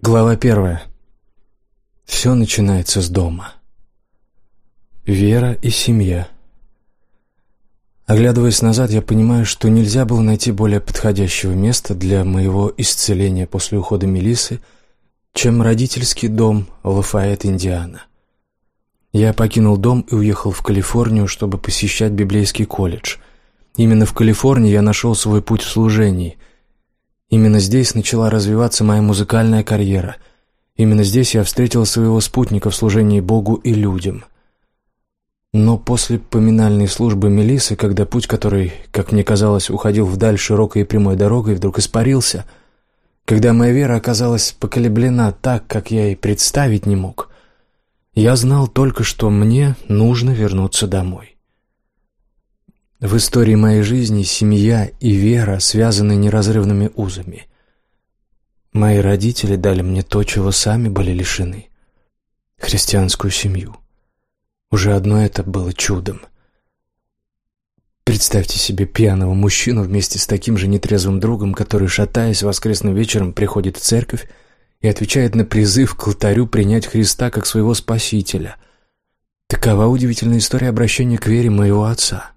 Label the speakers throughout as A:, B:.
A: Глава первая. Все начинается с дома. Вера и семья. Оглядываясь назад, я понимаю, что нельзя было найти более подходящего места для моего исцеления после ухода Мелисы, чем родительский дом Лафайет, Индиана. Я покинул дом и уехал в Калифорнию, чтобы посещать библейский колледж. Именно в Калифорнии я нашел свой путь в служении – Именно здесь начала развиваться моя музыкальная карьера. Именно здесь я встретил своего спутника в служении Богу и людям. Но после поминальной службы Мелисы, когда путь который, как мне казалось, уходил вдаль широкой и прямой дорогой, вдруг испарился, когда моя вера оказалась поколеблена так, как я и представить не мог, я знал только, что мне нужно вернуться домой. В истории моей жизни семья и вера связаны неразрывными узами. Мои родители дали мне то, чего сами были лишены — христианскую семью. Уже одно это было чудом. Представьте себе пьяного мужчину вместе с таким же нетрезвым другом, который, шатаясь воскресным вечером, приходит в церковь и отвечает на призыв к алтарю принять Христа как своего Спасителя. Такова удивительная история обращения к вере моего отца —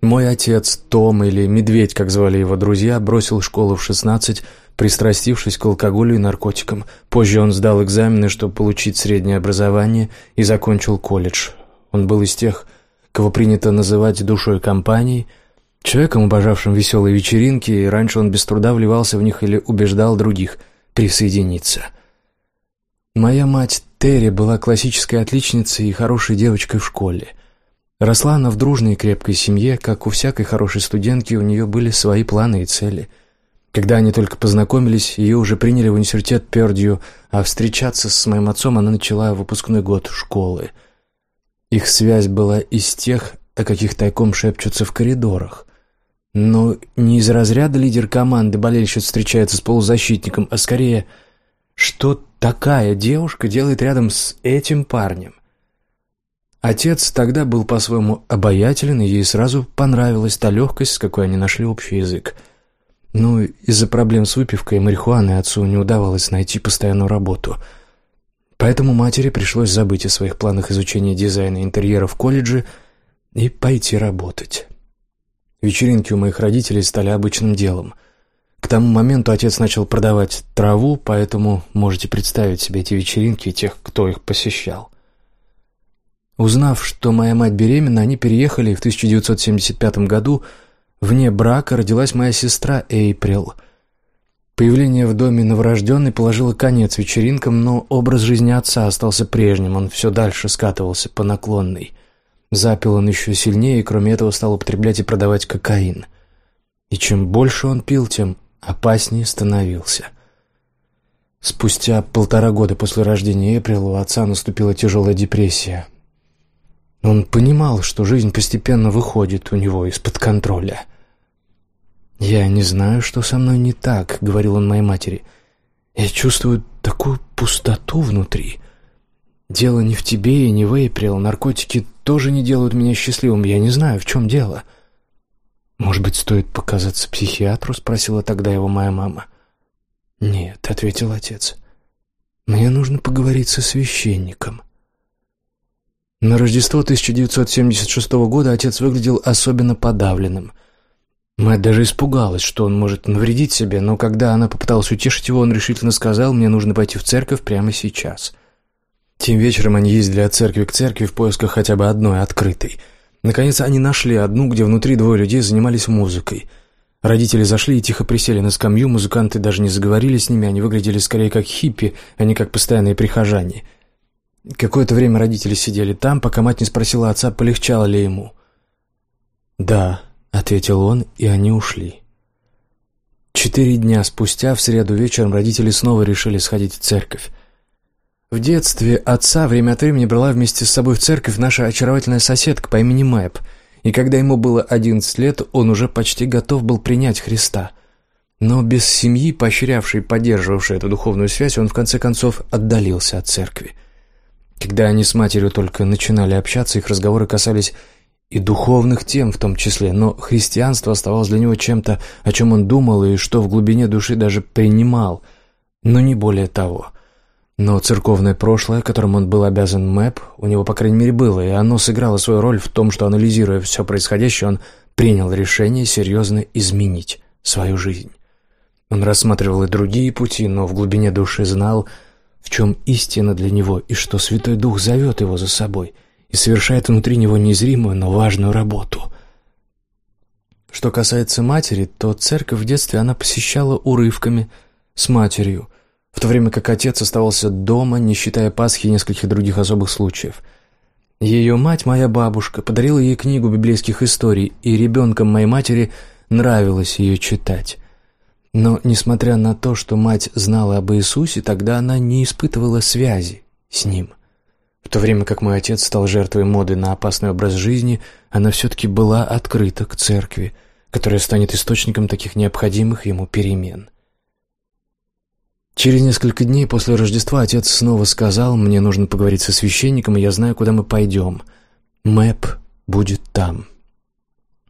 A: мой отец, Том или Медведь, как звали его друзья, бросил школу в 16, пристрастившись к алкоголю и наркотикам. Позже он сдал экзамены, чтобы получить среднее образование, и закончил колледж. Он был из тех, кого принято называть душой компании, человеком, обожавшим веселые вечеринки, и раньше он без труда вливался в них или убеждал других присоединиться. Моя мать Терри была классической отличницей и хорошей девочкой в школе. Росла она в дружной и крепкой семье, как у всякой хорошей студентки, у нее были свои планы и цели. Когда они только познакомились, ее уже приняли в университет Пердью, а встречаться с моим отцом она начала выпускной год школы. Их связь была из тех, о каких тайком шепчутся в коридорах. Но не из разряда лидер команды болельщиц встречается с полузащитником, а скорее, что такая девушка делает рядом с этим парнем? Отец тогда был по-своему обаятелен, и ей сразу понравилась та легкость, с какой они нашли общий язык. Но из-за проблем с выпивкой и марихуаной отцу не удавалось найти постоянную работу. Поэтому матери пришлось забыть о своих планах изучения дизайна интерьера в колледже и пойти работать. Вечеринки у моих родителей стали обычным делом. К тому моменту отец начал продавать траву, поэтому можете представить себе эти вечеринки и тех, кто их посещал. Узнав, что моя мать беременна, они переехали, и в 1975 году вне брака родилась моя сестра Эйприл. Появление в доме новорожденной положило конец вечеринкам, но образ жизни отца остался прежним, он все дальше скатывался по наклонной. Запил он еще сильнее, и кроме этого стал употреблять и продавать кокаин. И чем больше он пил, тем опаснее становился. Спустя полтора года после рождения Эйприл у отца наступила тяжелая депрессия – он понимал, что жизнь постепенно выходит у него из-под контроля. «Я не знаю, что со мной не так», — говорил он моей матери. «Я чувствую такую пустоту внутри. Дело не в тебе и не в Эйприл. Наркотики тоже не делают меня счастливым. Я не знаю, в чем дело». «Может быть, стоит показаться психиатру?» — спросила тогда его моя мама. «Нет», — ответил отец. «Мне нужно поговорить со священником». На Рождество 1976 года отец выглядел особенно подавленным. Мать даже испугалась, что он может навредить себе, но когда она попыталась утешить его, он решительно сказал, «Мне нужно пойти в церковь прямо сейчас». Тем вечером они ездили от церкви к церкви в поисках хотя бы одной открытой. Наконец они нашли одну, где внутри двое людей занимались музыкой. Родители зашли и тихо присели на скамью, музыканты даже не заговорили с ними, они выглядели скорее как хиппи, а не как постоянные прихожане – Какое-то время родители сидели там, пока мать не спросила отца, полегчало ли ему. «Да», — ответил он, и они ушли. Четыре дня спустя, в среду вечером, родители снова решили сходить в церковь. В детстве отца время от времени брала вместе с собой в церковь наша очаровательная соседка по имени Мэп, и когда ему было одиннадцать лет, он уже почти готов был принять Христа. Но без семьи, поощрявшей и поддерживавшей эту духовную связь, он в конце концов отдалился от церкви. Когда они с матерью только начинали общаться, их разговоры касались и духовных тем в том числе, но христианство оставалось для него чем-то, о чем он думал и что в глубине души даже принимал. но не более того. Но церковное прошлое, которым он был обязан МЭП, у него, по крайней мере, было, и оно сыграло свою роль в том, что, анализируя все происходящее, он принял решение серьезно изменить свою жизнь. Он рассматривал и другие пути, но в глубине души знал, в чем истина для него, и что Святой Дух зовет его за собой и совершает внутри него незримую, но важную работу. Что касается матери, то церковь в детстве она посещала урывками с матерью, в то время как отец оставался дома, не считая Пасхи и нескольких других особых случаев. Ее мать, моя бабушка, подарила ей книгу библейских историй, и ребенком моей матери нравилось ее читать. Но, несмотря на то, что мать знала об Иисусе, тогда она не испытывала связи с Ним. В то время как мой отец стал жертвой моды на опасный образ жизни, она все-таки была открыта к церкви, которая станет источником таких необходимых ему перемен. Через несколько дней после Рождества отец снова сказал, мне нужно поговорить со священником, и я знаю, куда мы пойдем. Мэп будет там.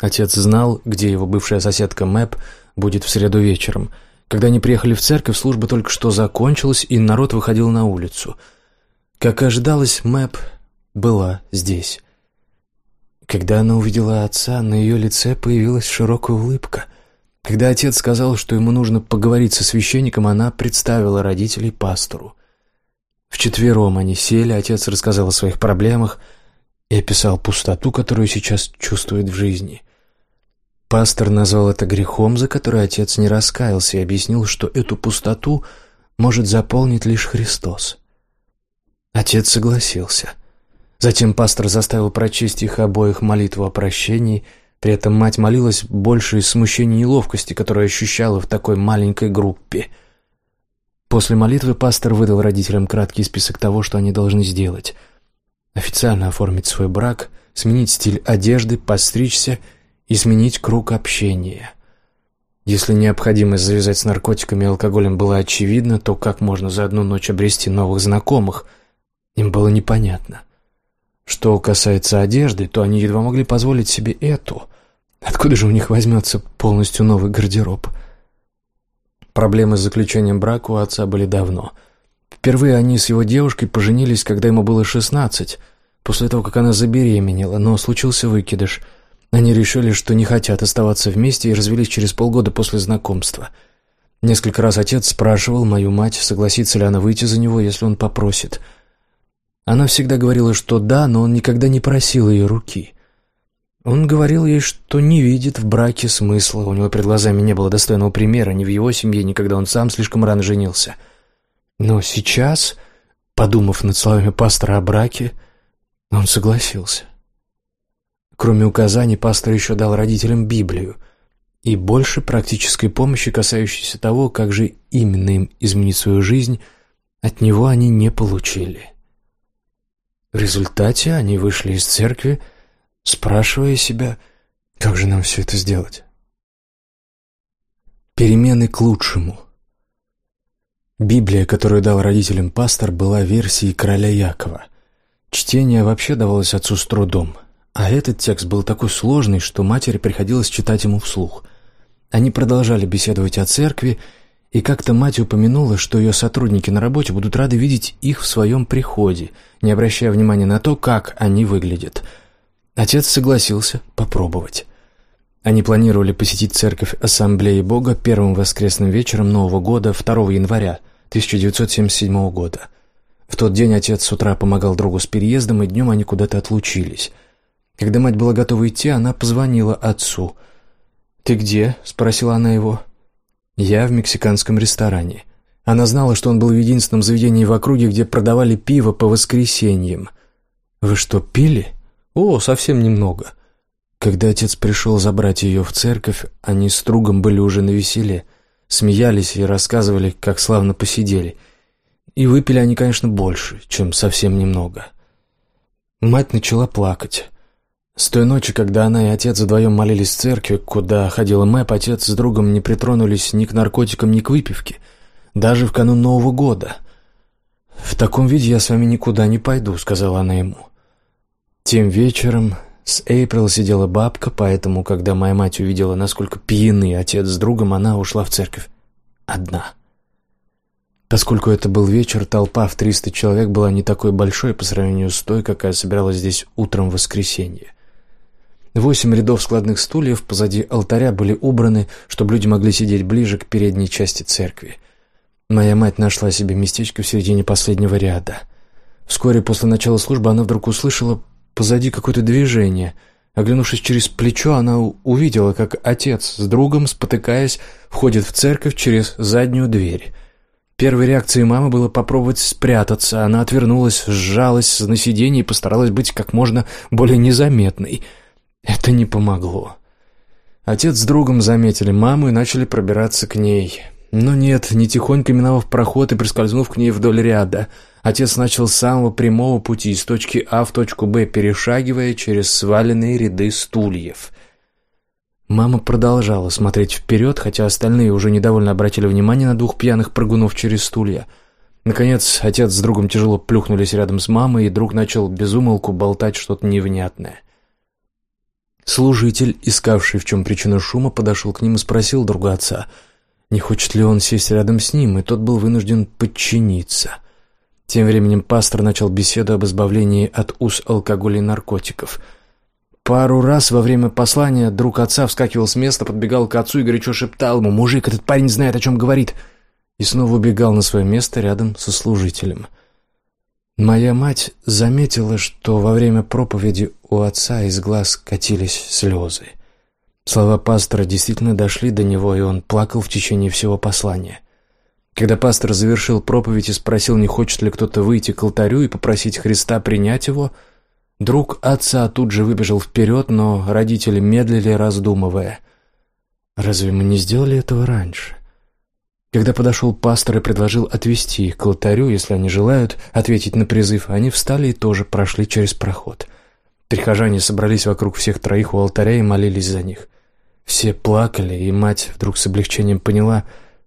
A: Отец знал, где его бывшая соседка Мэп будет в среду вечером. Когда они приехали в церковь, служба только что закончилась, и народ выходил на улицу. Как ожидалось, Мэп была здесь. Когда она увидела отца, на ее лице появилась широкая улыбка. Когда отец сказал, что ему нужно поговорить со священником, она представила родителей пастору. Вчетвером они сели, отец рассказал о своих проблемах и описал пустоту, которую сейчас чувствует в жизни. Пастор назвал это грехом, за который отец не раскаялся, и объяснил, что эту пустоту может заполнить лишь Христос. Отец согласился. Затем пастор заставил прочесть их обоих молитву о прощении, при этом мать молилась больше из смущения и неловкости, которую ощущала в такой маленькой группе. После молитвы пастор выдал родителям краткий список того, что они должны сделать. Официально оформить свой брак, сменить стиль одежды, постричься — и сменить круг общения. Если необходимость завязать с наркотиками и алкоголем была очевидна, то как можно за одну ночь обрести новых знакомых, им было непонятно. Что касается одежды, то они едва могли позволить себе эту. Откуда же у них возьмется полностью новый гардероб? Проблемы с заключением брака у отца были давно. Впервые они с его девушкой поженились, когда ему было шестнадцать, после того, как она забеременела, но случился выкидыш – они решили, что не хотят оставаться вместе и развелись через полгода после знакомства. Несколько раз отец спрашивал мою мать, согласится ли она выйти за него, если он попросит. Она всегда говорила, что да, но он никогда не просил ее руки. Он говорил ей, что не видит в браке смысла, у него перед глазами не было достойного примера ни в его семье, ни когда он сам слишком рано женился. Но сейчас, подумав над словами пастора о браке, он согласился. Кроме указаний, пастор еще дал родителям Библию и больше практической помощи, касающейся того, как же именно им изменить свою жизнь, от него они не получили. В результате они вышли из церкви, спрашивая себя, как же нам все это сделать. Перемены к лучшему. Библия, которую дал родителям пастор, была версией короля Якова. Чтение вообще давалось отцу с трудом – а этот текст был такой сложный, что матери приходилось читать ему вслух. Они продолжали беседовать о церкви, и как-то мать упомянула, что ее сотрудники на работе будут рады видеть их в своем приходе, не обращая внимания на то, как они выглядят. Отец согласился попробовать. Они планировали посетить церковь Ассамблеи Бога первым воскресным вечером Нового года 2 января 1977 года. В тот день отец с утра помогал другу с переездом, и днем они куда-то отлучились. Когда мать была готова идти, она позвонила отцу. «Ты где?» — спросила она его. «Я в мексиканском ресторане». Она знала, что он был в единственном заведении в округе, где продавали пиво по воскресеньям. «Вы что, пили?» «О, совсем немного». Когда отец пришел забрать ее в церковь, они с другом были уже на веселе, смеялись и рассказывали, как славно посидели. И выпили они, конечно, больше, чем совсем немного. Мать начала плакать. С той ночи, когда она и отец вдвоем молились в церкви, куда ходила Мэп, отец с другом не притронулись ни к наркотикам, ни к выпивке, даже в канун Нового года. «В таком виде я с вами никуда не пойду», — сказала она ему. Тем вечером с Эйприл сидела бабка, поэтому, когда моя мать увидела, насколько пьяны отец с другом, она ушла в церковь. Одна. Поскольку это был вечер, толпа в 300 человек была не такой большой по сравнению с той, какая собиралась здесь утром в воскресенье. Восемь рядов складных стульев позади алтаря были убраны, чтобы люди могли сидеть ближе к передней части церкви. Моя мать нашла себе местечко в середине последнего ряда. Вскоре после начала службы она вдруг услышала позади какое-то движение. Оглянувшись через плечо, она увидела, как отец с другом, спотыкаясь, входит в церковь через заднюю дверь. Первой реакцией мамы было попробовать спрятаться. Она отвернулась, сжалась на сиденье и постаралась быть как можно более незаметной. Это не помогло. Отец с другом заметили маму и начали пробираться к ней. Но нет, не тихонько миновав проход и прискользнув к ней вдоль ряда. Отец начал с самого прямого пути, из точки А в точку Б, перешагивая через сваленные ряды стульев. Мама продолжала смотреть вперед, хотя остальные уже недовольно обратили внимание на двух пьяных прыгунов через стулья. Наконец, отец с другом тяжело плюхнулись рядом с мамой, и друг начал безумолку болтать что-то невнятное. Служитель, искавший в чем причина шума, подошел к ним и спросил друга отца — не хочет ли он сесть рядом с ним, и тот был вынужден подчиниться. Тем временем пастор начал беседу об избавлении от уз алкоголя и наркотиков. Пару раз во время послания друг отца вскакивал с места, подбегал к отцу и горячо шептал ему «Мужик, этот парень знает, о чем говорит!» и снова убегал на свое место рядом со служителем. Моя мать заметила, что во время проповеди у отца из глаз катились слезы. Слова пастора действительно дошли до него, и он плакал в течение всего послания. Когда пастор завершил проповедь и спросил, не хочет ли кто-то выйти к алтарю и попросить Христа принять его, друг отца тут же выбежал вперед, но родители медлили, раздумывая. «Разве мы не сделали этого раньше?» Когда подошел пастор и предложил отвести их к алтарю, если они желают ответить на призыв, они встали и тоже прошли через проход. Прихожане собрались вокруг всех троих у алтаря и молились за них. Все плакали, и мать вдруг с облегчением поняла,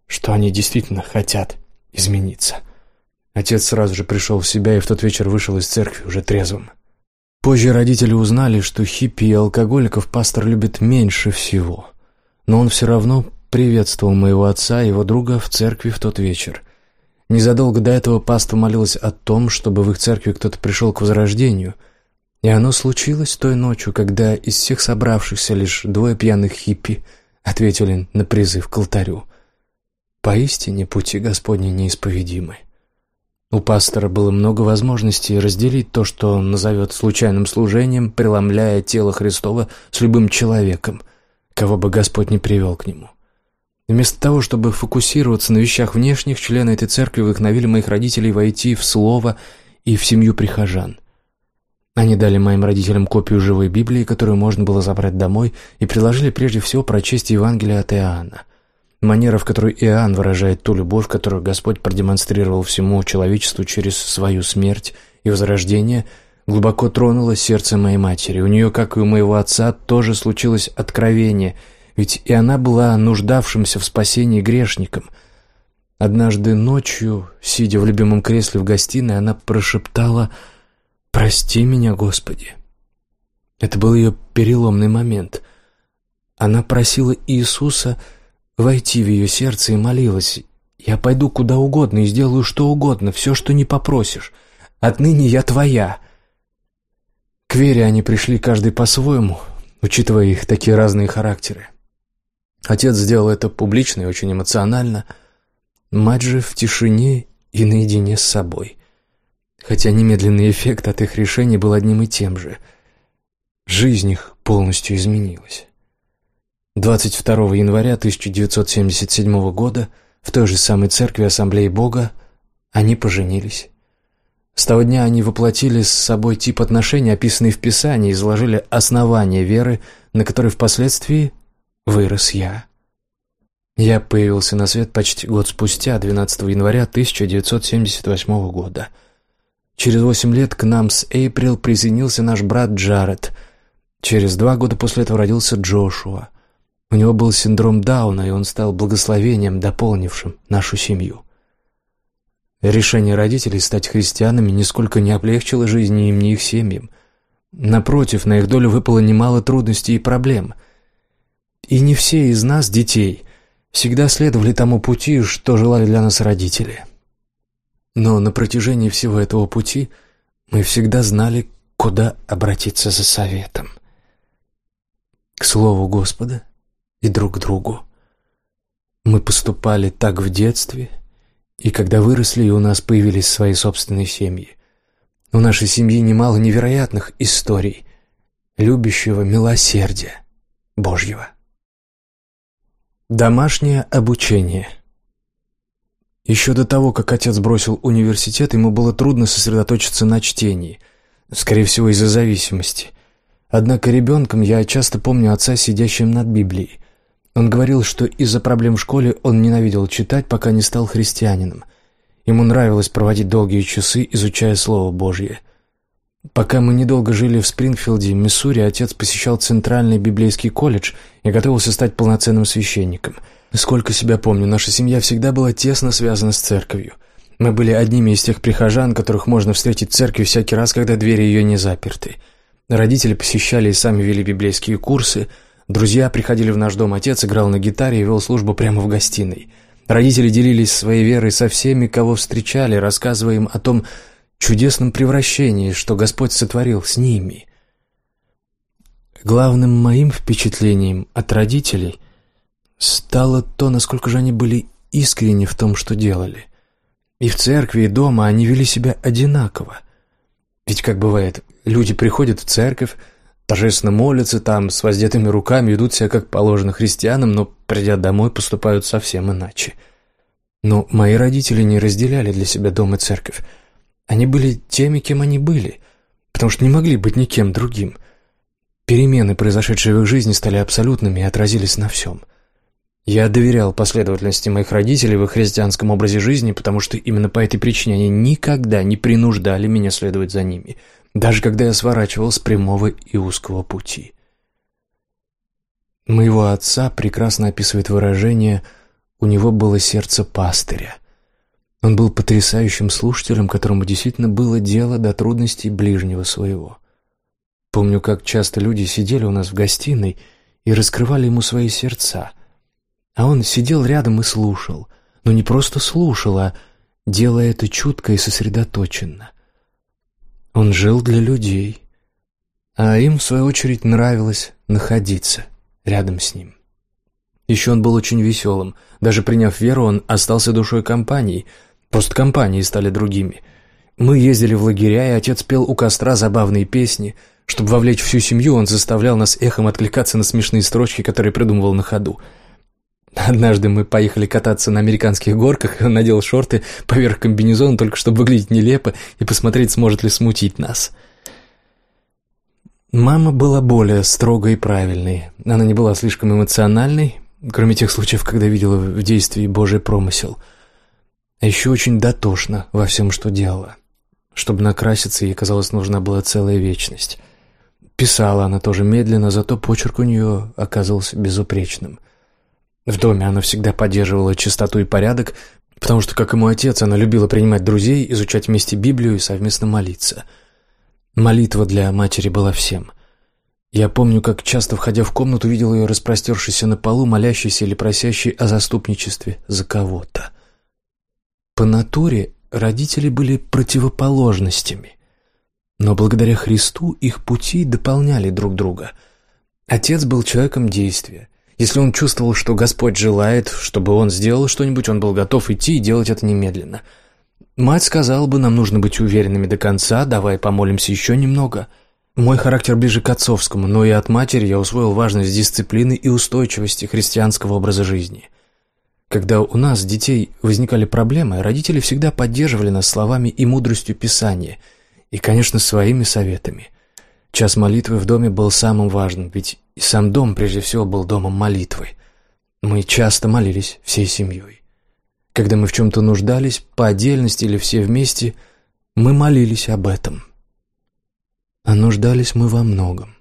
A: что они действительно хотят измениться. Отец сразу же пришел в себя и в тот вечер вышел из церкви уже трезвым. Позже родители узнали, что хиппи и алкоголиков пастор любит меньше всего. Но он все равно приветствовал моего отца и его друга в церкви в тот вечер. Незадолго до этого пастор молилась о том, чтобы в их церкви кто-то пришел к возрождению – и оно случилось той ночью, когда из всех собравшихся лишь двое пьяных хиппи ответили на призыв к алтарю. Поистине пути Господни неисповедимы. У пастора было много возможностей разделить то, что он назовет случайным служением, преломляя тело Христова с любым человеком, кого бы Господь не привел к нему. Вместо того, чтобы фокусироваться на вещах внешних, члены этой церкви вдохновили моих родителей войти в Слово и в семью прихожан. Они дали моим родителям копию живой Библии, которую можно было забрать домой, и предложили прежде всего прочесть Евангелие от Иоанна. Манера, в которой Иоанн выражает ту любовь, которую Господь продемонстрировал всему человечеству через свою смерть и возрождение, глубоко тронула сердце моей матери. У нее, как и у моего отца, тоже случилось откровение, ведь и она была нуждавшимся в спасении грешником. Однажды ночью, сидя в любимом кресле в гостиной, она прошептала. «Прости меня, Господи». Это был ее переломный момент. Она просила Иисуса войти в ее сердце и молилась. «Я пойду куда угодно и сделаю что угодно, все, что не попросишь. Отныне я твоя». К вере они пришли каждый по-своему, учитывая их такие разные характеры. Отец сделал это публично и очень эмоционально, мать же в тишине и наедине с собой хотя немедленный эффект от их решений был одним и тем же. Жизнь их полностью изменилась. 22 января 1977 года в той же самой церкви Ассамблеи Бога они поженились. С того дня они воплотили с собой тип отношений, описанный в Писании, и заложили основание веры, на которой впоследствии вырос я. Я появился на свет почти год спустя, 12 января 1978 года – Через восемь лет к нам с Эйприл присоединился наш брат Джаред. Через два года после этого родился Джошуа. У него был синдром Дауна, и он стал благословением, дополнившим нашу семью. Решение родителей стать христианами нисколько не облегчило жизни им ни их семьям. Напротив, на их долю выпало немало трудностей и проблем. И не все из нас, детей, всегда следовали тому пути, что желали для нас родители – Но на протяжении всего этого пути мы всегда знали, куда обратиться за советом. К Слову Господа и друг другу. Мы поступали так в детстве, и когда выросли, у нас появились свои собственные семьи. У нашей семьи немало невероятных историй любящего милосердия Божьего. Домашнее обучение Еще до того, как отец бросил университет, ему было трудно сосредоточиться на чтении, скорее всего, из-за зависимости. Однако ребенком я часто помню отца, сидящим над Библией. Он говорил, что из-за проблем в школе он ненавидел читать, пока не стал христианином. Ему нравилось проводить долгие часы, изучая Слово Божье. Пока мы недолго жили в Спрингфилде, Миссури, отец посещал Центральный библейский колледж и готовился стать полноценным священником. Сколько себя помню, наша семья всегда была тесно связана с церковью. Мы были одними из тех прихожан, которых можно встретить в церкви всякий раз, когда двери ее не заперты. Родители посещали и сами вели библейские курсы – Друзья приходили в наш дом, отец играл на гитаре и вел службу прямо в гостиной. Родители делились своей верой со всеми, кого встречали, рассказывая им о том чудесном превращении, что Господь сотворил с ними. Главным моим впечатлением от родителей стало то, насколько же они были искренни в том, что делали. И в церкви, и дома они вели себя одинаково. Ведь, как бывает, люди приходят в церковь, торжественно молятся там, с воздетыми руками, ведут себя как положено христианам, но, придя домой, поступают совсем иначе. Но мои родители не разделяли для себя дом и церковь. Они были теми, кем они были, потому что не могли быть никем другим. Перемены, произошедшие в их жизни, стали абсолютными и отразились на всем. Я доверял последовательности моих родителей в их христианском образе жизни, потому что именно по этой причине они никогда не принуждали меня следовать за ними – даже когда я сворачивал с прямого и узкого пути. Моего отца прекрасно описывает выражение «у него было сердце пастыря». Он был потрясающим слушателем, которому действительно было дело до трудностей ближнего своего. Помню, как часто люди сидели у нас в гостиной и раскрывали ему свои сердца, а он сидел рядом и слушал, но не просто слушал, а делая это чутко и сосредоточенно. Он жил для людей, а им, в свою очередь, нравилось находиться рядом с ним. Еще он был очень веселым. Даже приняв веру, он остался душой компании. Просто компании стали другими. Мы ездили в лагеря, и отец пел у костра забавные песни. Чтобы вовлечь всю семью, он заставлял нас эхом откликаться на смешные строчки, которые придумывал на ходу – Однажды мы поехали кататься на американских горках, и он надел шорты поверх комбинезона, только чтобы выглядеть нелепо и посмотреть, сможет ли смутить нас. Мама была более строгой и правильной. Она не была слишком эмоциональной, кроме тех случаев, когда видела в действии Божий промысел. А еще очень дотошно во всем, что делала. Чтобы накраситься, ей, казалось, нужна была целая вечность. Писала она тоже медленно, зато почерк у нее оказался безупречным — в доме она всегда поддерживала чистоту и порядок, потому что, как и мой отец, она любила принимать друзей, изучать вместе Библию и совместно молиться. Молитва для матери была всем. Я помню, как часто, входя в комнату, видел ее распростершейся на полу, молящейся или просящей о заступничестве за кого-то. По натуре родители были противоположностями, но благодаря Христу их пути дополняли друг друга. Отец был человеком действия, если он чувствовал, что Господь желает, чтобы он сделал что-нибудь, он был готов идти и делать это немедленно. Мать сказала бы, нам нужно быть уверенными до конца, давай помолимся еще немного. Мой характер ближе к отцовскому, но и от матери я усвоил важность дисциплины и устойчивости христианского образа жизни. Когда у нас, детей, возникали проблемы, родители всегда поддерживали нас словами и мудростью Писания, и, конечно, своими советами. Час молитвы в доме был самым важным, ведь и сам дом прежде всего был домом молитвы. Мы часто молились всей семьей. Когда мы в чем-то нуждались, по отдельности или все вместе, мы молились об этом. А нуждались мы во многом.